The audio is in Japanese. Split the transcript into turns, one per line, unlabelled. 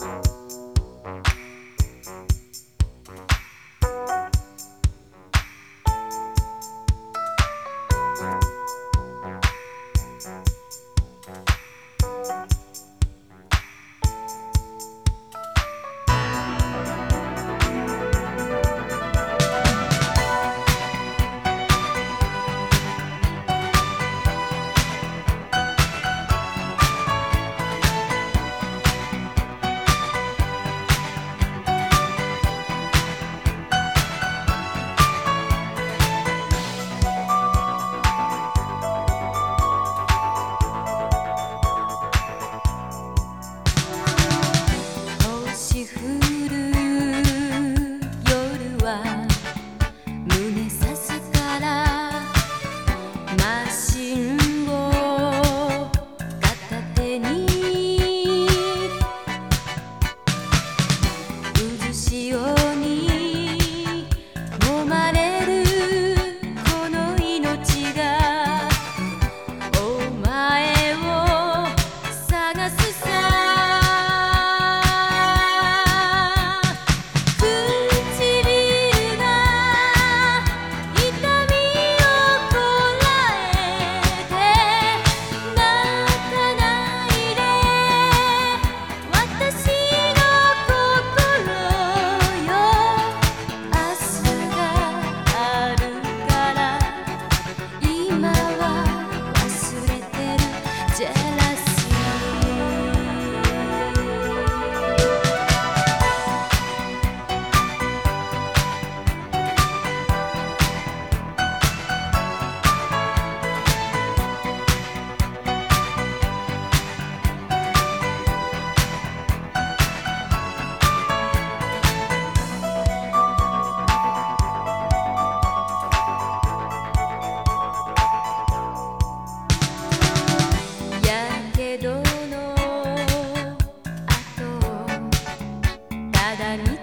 Bye. 肌に